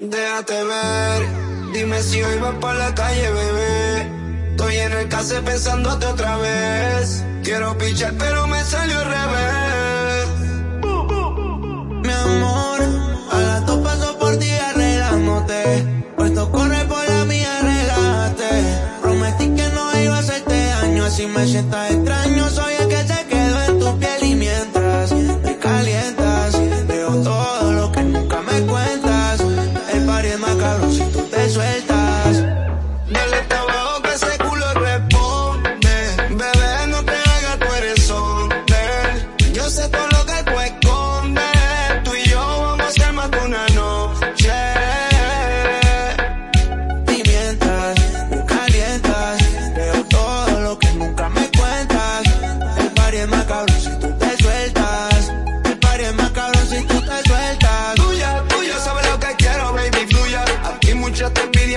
Déjate ver, dime si hoy vas para la calle, bebé. Estoy en el case pensándote otra vez. Quiero pichar, pero me salió al revés. Mi amor, a las dos paso por ti arreglándote. Puesto corre por la mía, relájate. Prometí que no iba a hacerte daño, así me sientas extraño.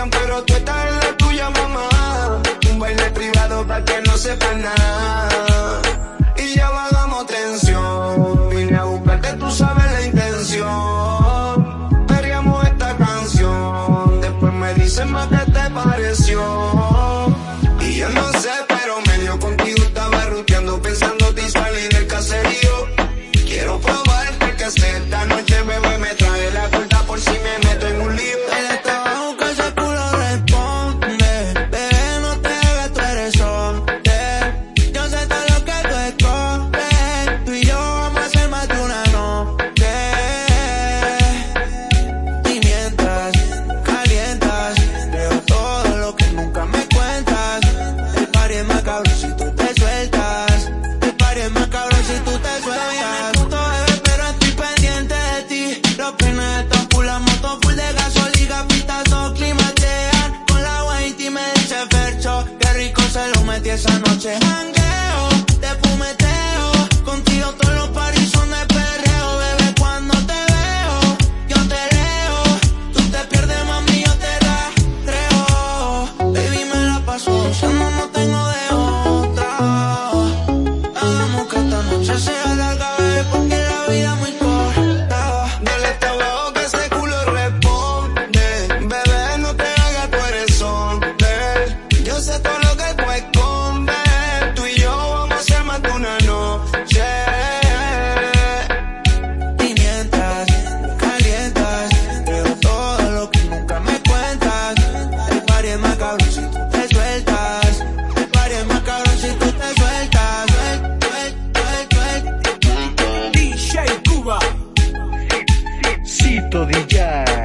pero tú estás en la tuya, mamá. Un baile privado para que no sepa nada. Y ya bajamos tensión. Vine a buscarte, tú sabes la intención. Veríamos esta canción. Después me dicen más que te pareció. si tú te sueltas. El party es más cabrón si tú te sueltas. Estoy puto, bebé, pero estoy pendiente de ti. Los penas están full, la moto full de gasolina, pistazos climatean. Con la whitey me dice Fercho, qué rico se lo metí esa noche. porque la vida muy todillar.